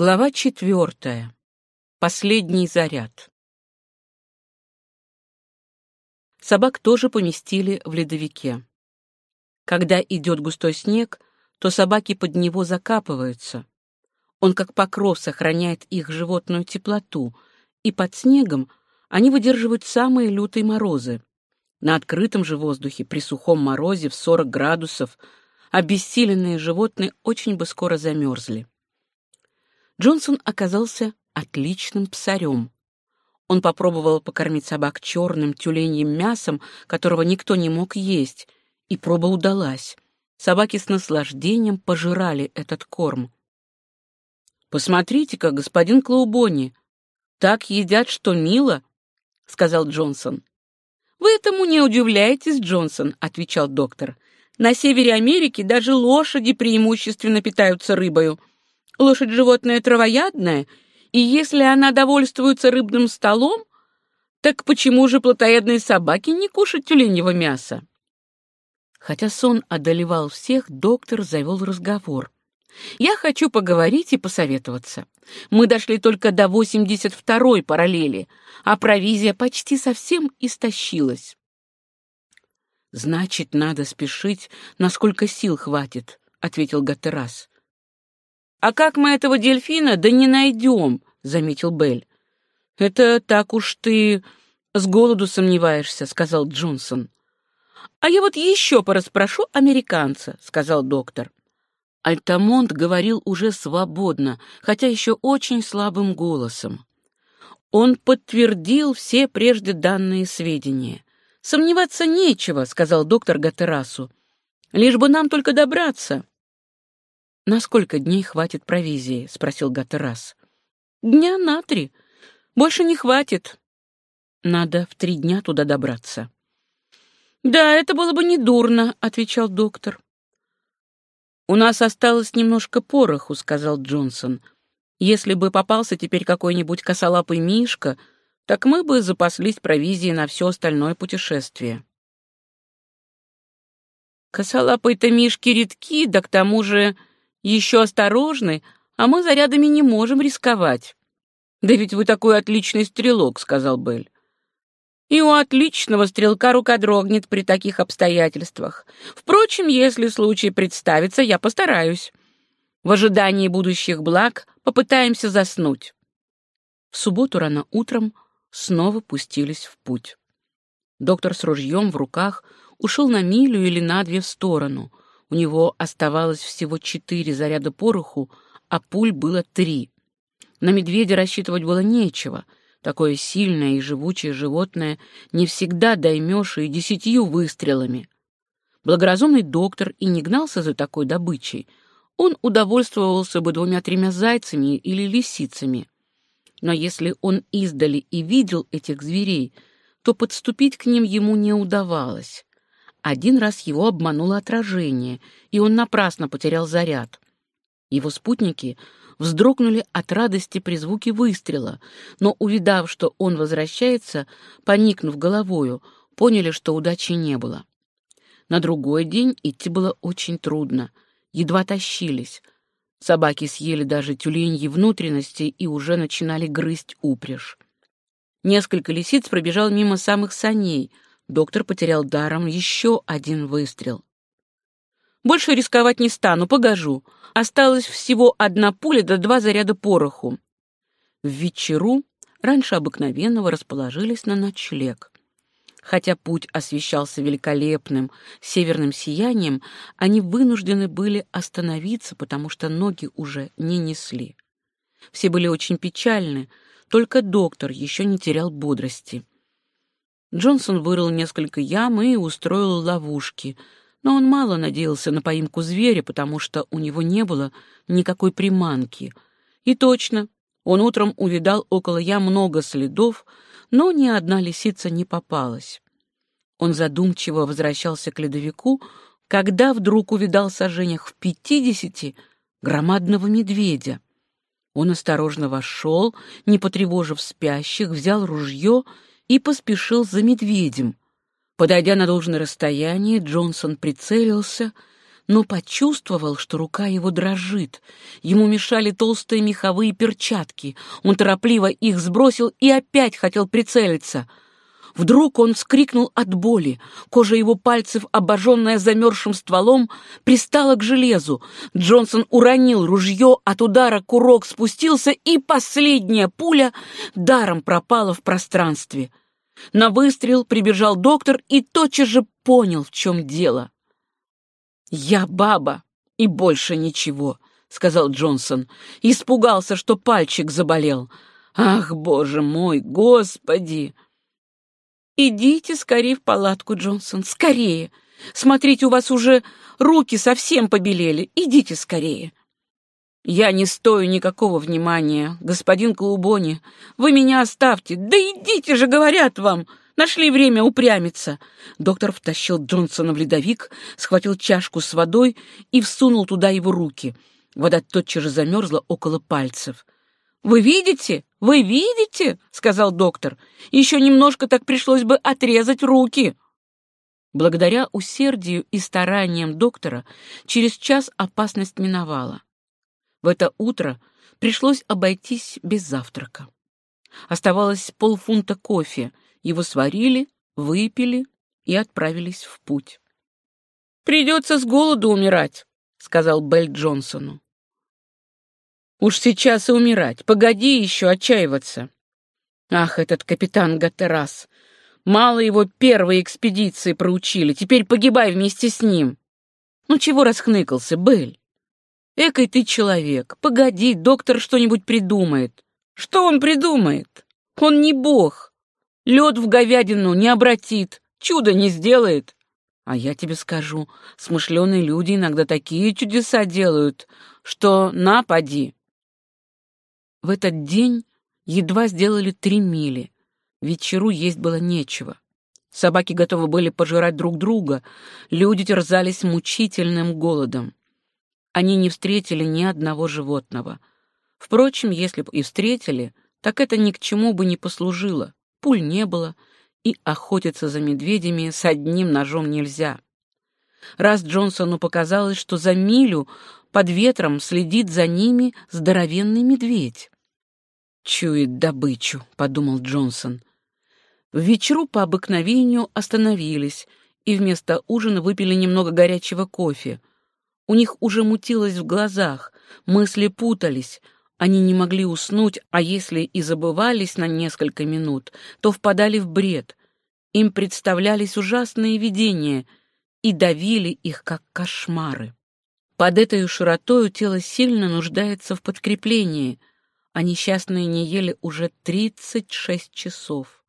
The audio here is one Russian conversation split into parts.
Глава четвертая. Последний заряд. Собак тоже поместили в ледовике. Когда идет густой снег, то собаки под него закапываются. Он как покров сохраняет их животную теплоту, и под снегом они выдерживают самые лютые морозы. На открытом же воздухе при сухом морозе в 40 градусов обессиленные животные очень бы скоро замерзли. Джонсон оказался отличным псарем. Он попробовал покормить собак черным тюленьим мясом, которого никто не мог есть, и проба удалась. Собаки с наслаждением пожирали этот корм. «Посмотрите-ка, господин Клаубони, так едят, что мило», — сказал Джонсон. «Вы этому не удивляетесь, Джонсон», — отвечал доктор. «На севере Америки даже лошади преимущественно питаются рыбою. Лошадь животное травоядное, и если она довольствуется рыбным столом, так почему же плотоядные собаки не кушают тюленьего мяса? Хотя сон одолевал всех, доктор завел разговор. «Я хочу поговорить и посоветоваться. Мы дошли только до 82-й параллели, а провизия почти совсем истощилась». «Значит, надо спешить, насколько сил хватит», — ответил Гатерас. «А как мы этого дельфина да не найдем?» — заметил Белль. «Это так уж ты с голоду сомневаешься», — сказал Джонсон. «А я вот еще пораспрошу американца», — сказал доктор. Альтамонт говорил уже свободно, хотя еще очень слабым голосом. Он подтвердил все прежде данные сведения. «Сомневаться нечего», — сказал доктор Гатерасу. «Лишь бы нам только добраться». «На сколько дней хватит провизии?» — спросил Гатерас. «Дня на три. Больше не хватит. Надо в три дня туда добраться». «Да, это было бы недурно», — отвечал доктор. «У нас осталось немножко пороху», — сказал Джонсон. «Если бы попался теперь какой-нибудь косолапый мишка, так мы бы запаслись провизией на все остальное путешествие». «Косолапые-то мишки редки, да к тому же еще осторожны, а мы зарядами не можем рисковать». «Да ведь вы такой отличный стрелок», — сказал Белль. И у отличного стрелка рука дрогнет при таких обстоятельствах. Впрочем, если случай представится, я постараюсь. В ожидании будущих благ попытаемся заснуть. В субботу рано утром снова пустились в путь. Доктор с ружьем в руках ушел на милю или на две в сторону. У него оставалось всего четыре заряда пороху, а пуль было три. На медведя рассчитывать было нечего — Такое сильное и живучее животное не всегда доймешь и десятью выстрелами. Благоразумный доктор и не гнался за такой добычей. Он удовольствовался бы двумя-тремя зайцами или лисицами. Но если он издали и видел этих зверей, то подступить к ним ему не удавалось. Один раз его обмануло отражение, и он напрасно потерял заряд. Его спутники вздрогнули от радости при звуке выстрела, но, увидав, что он возвращается, поникнув головою, поняли, что удачи не было. На другой день идти было очень трудно, едва тащились. Собаки съели даже тюленьи внутренности и уже начинали грызть упряжь. Несколько лисиц пробежал мимо самых саней. Доктор потерял даром еще один выстрел. Больше рисковать не стану, погожу. Осталось всего одна пуля да два заряда пороху. В вечеру раньше обыкновенного расположились на ночлег. Хотя путь освещался великолепным северным сиянием, они вынуждены были остановиться, потому что ноги уже не несли. Все были очень печальны, только доктор еще не терял бодрости. Джонсон вырыл несколько ям и устроил ловушки — но он мало надеялся на поимку зверя, потому что у него не было никакой приманки. И точно, он утром увидал около я много следов, но ни одна лисица не попалась. Он задумчиво возвращался к ледовику, когда вдруг увидал в сожжениях в пятидесяти громадного медведя. Он осторожно вошел, не потревожив спящих, взял ружье и поспешил за медведем — Подойдя на должное расстояние, Джонсон прицелился, но почувствовал, что рука его дрожит. Ему мешали толстые меховые перчатки. Он торопливо их сбросил и опять хотел прицелиться. Вдруг он вскрикнул от боли. Кожа его пальцев, обожженная замерзшим стволом, пристала к железу. Джонсон уронил ружье, от удара курок спустился, и последняя пуля даром пропала в пространстве. На выстрел прибежал доктор и тотчас же понял, в чем дело. «Я баба, и больше ничего», — сказал Джонсон. Испугался, что пальчик заболел. «Ах, боже мой, господи!» «Идите скорее в палатку, Джонсон, скорее! Смотрите, у вас уже руки совсем побелели. Идите скорее!» «Я не стою никакого внимания, господин Клубони. Вы меня оставьте. Да идите же, говорят вам!» Нашли время упрямиться. Доктор втащил Джонсона в ледовик, схватил чашку с водой и всунул туда его руки. Вода тотчас же замерзла около пальцев. «Вы видите? Вы видите?» — сказал доктор. «Еще немножко так пришлось бы отрезать руки». Благодаря усердию и стараниям доктора через час опасность миновала. В это утро пришлось обойтись без завтрака. Оставалось полфунта кофе — его сварили, выпили и отправились в путь. «Придется с голоду умирать», — сказал Белль Джонсону. «Уж сейчас и умирать. Погоди еще отчаиваться». «Ах, этот капитан Гатерас! Мало его первой экспедиции проучили, теперь погибай вместе с ним». «Ну чего расхныкался, Белль? Экой ты человек. Погоди, доктор что-нибудь придумает». «Что он придумает? Он не бог. Лед в говядину не обратит, чудо не сделает. А я тебе скажу, смышленые люди иногда такие чудеса делают, что напади. В этот день едва сделали три мили. Вечеру есть было нечего. Собаки готовы были пожирать друг друга, люди терзались мучительным голодом. Они не встретили ни одного животного. Впрочем, если бы и встретили, так это ни к чему бы не послужило пуль не было, и охотиться за медведями с одним ножом нельзя. Раз Джонсону показалось, что за милю под ветром следит за ними здоровенный медведь. «Чует добычу», — подумал Джонсон. В вечеру по обыкновению остановились и вместо ужина выпили немного горячего кофе. У них уже мутилось в глазах, мысли путались — они не могли уснуть, а если и забывались на несколько минут, то впадали в бред. Им представлялись ужасные видения и давили их, как кошмары. Под этой широтою тело сильно нуждается в подкреплении, а несчастные не ели уже 36 часов.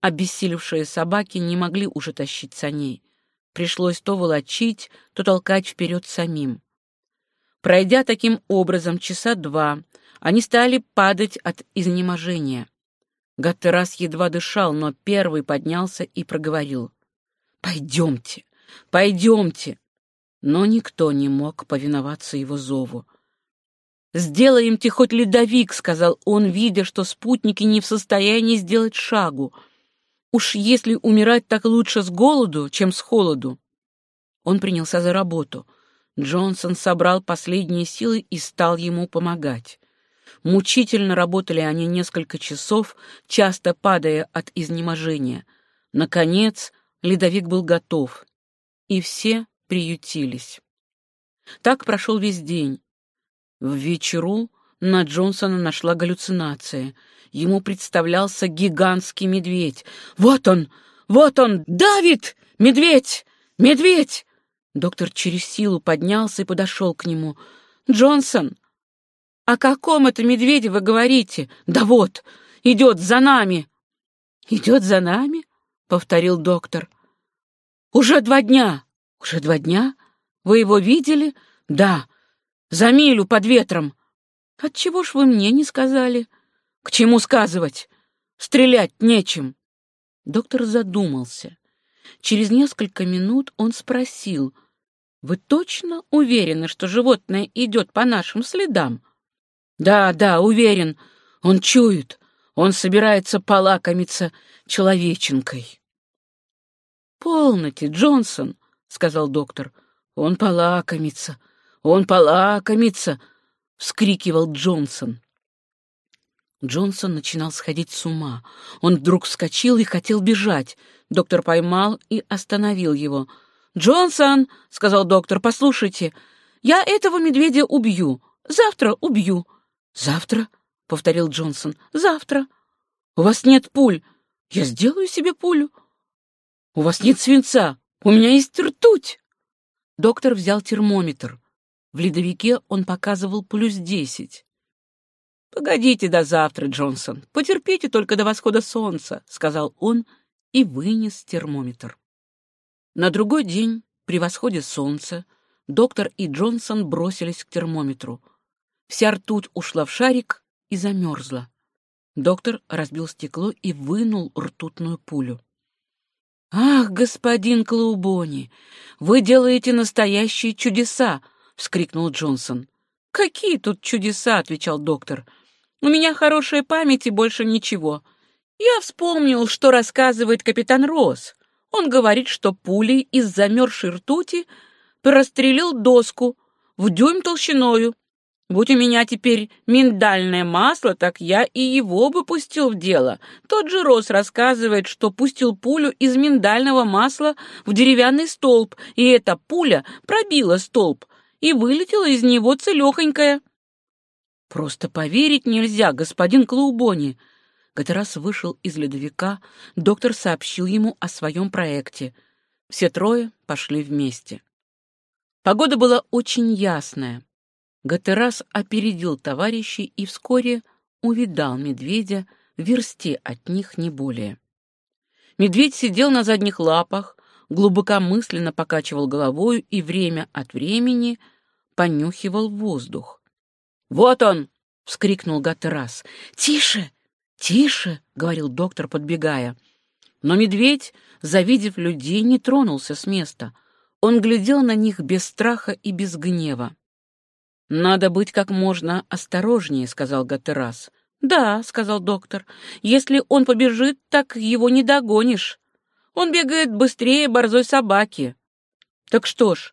Обессилевшие собаки не могли уже тащить саней. Пришлось то волочить, то толкать вперед самим. Пройдя таким образом часа два, они стали падать от изнеможения. Гаттерас едва дышал, но первый поднялся и проговорил. «Пойдемте, пойдемте!» Но никто не мог повиноваться его зову. «Сделаемте хоть ледовик», — сказал он, видя, что спутники не в состоянии сделать шагу. «Уж если умирать так лучше с голоду, чем с холоду». Он принялся за работу. Джонсон собрал последние силы и стал ему помогать. Мучительно работали они несколько часов, часто падая от изнеможения. Наконец, ледовик был готов, и все приютились. Так прошел весь день. В вечеру на Джонсона нашла галлюцинация. Ему представлялся гигантский медведь. «Вот он! Вот он! Давид! Медведь! Медведь!» Доктор через силу поднялся и подошел к нему. «Джонсон, о каком это медведе вы говорите? Да вот, идет за нами!» «Идет за нами?» — повторил доктор. «Уже два дня!» «Уже два дня? Вы его видели?» «Да, за милю под ветром!» «Отчего ж вы мне не сказали?» «К чему сказывать? Стрелять нечем!» Доктор задумался. Через несколько минут он спросил, вы точно уверены, что животное идет по нашим следам? Да, да, уверен. Он чует. Он собирается полакомиться человеченкой. Полноте, Джонсон, сказал доктор. Он полакомится, он полакомится, вскрикивал Джонсон. Джонсон начинал сходить с ума. Он вдруг вскочил и хотел бежать. Доктор поймал и остановил его. «Джонсон!» — сказал доктор. «Послушайте, я этого медведя убью. Завтра убью». «Завтра?» — повторил Джонсон. «Завтра. У вас нет пуль. Я сделаю себе пулю. У вас нет свинца. У меня есть ртуть». Доктор взял термометр. В ледовике он показывал плюс десять. «Погодите до завтра, Джонсон. Потерпите только до восхода солнца», — сказал он и вынес термометр. На другой день, при восходе солнца, доктор и Джонсон бросились к термометру. Вся ртуть ушла в шарик и замерзла. Доктор разбил стекло и вынул ртутную пулю. «Ах, господин Клаубони, вы делаете настоящие чудеса!» — вскрикнул Джонсон. «Какие тут чудеса?» — отвечал доктор. У меня хорошая память и больше ничего. Я вспомнил, что рассказывает капитан Росс. Он говорит, что пулей из замерзшей ртути прострелил доску в дюйм толщиною. Будь у меня теперь миндальное масло, так я и его бы пустил в дело. Тот же Росс рассказывает, что пустил пулю из миндального масла в деревянный столб, и эта пуля пробила столб и вылетела из него целехонькая. Просто поверить нельзя, господин Клаубони. Гатерас вышел из ледовика, доктор сообщил ему о своем проекте. Все трое пошли вместе. Погода была очень ясная. Гатерас опередил товарищей и вскоре увидал медведя в версте от них не более. Медведь сидел на задних лапах, глубокомысленно покачивал головою и время от времени понюхивал воздух. «Вот он!» — вскрикнул Гатерас. «Тише! Тише!» — говорил доктор, подбегая. Но медведь, завидев людей, не тронулся с места. Он глядел на них без страха и без гнева. «Надо быть как можно осторожнее», — сказал Гатерас. «Да», — сказал доктор, — «если он побежит, так его не догонишь. Он бегает быстрее борзой собаки». «Так что ж,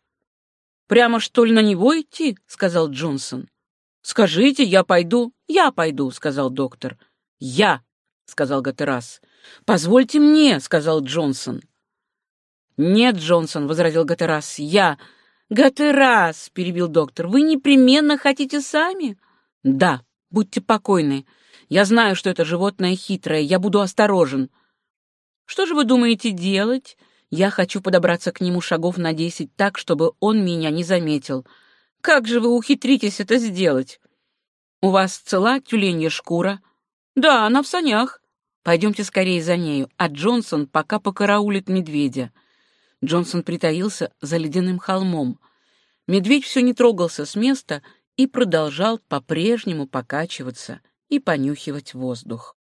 прямо что ли на него идти?» — сказал Джонсон. «Скажите, я пойду». «Я пойду», — сказал доктор. «Я», — сказал Гатерас. «Позвольте мне», — сказал Джонсон. «Нет, Джонсон», — возразил Гатерас, — «я». «Гатерас», — перебил доктор, — «вы непременно хотите сами?» «Да, будьте покойны. Я знаю, что это животное хитрое, я буду осторожен». «Что же вы думаете делать?» «Я хочу подобраться к нему шагов на десять так, чтобы он меня не заметил». Как же вы ухитритесь это сделать? У вас цела тюленья шкура? Да, она в санях. Пойдемте скорее за нею, а Джонсон пока покараулит медведя. Джонсон притаился за ледяным холмом. Медведь все не трогался с места и продолжал по-прежнему покачиваться и понюхивать воздух.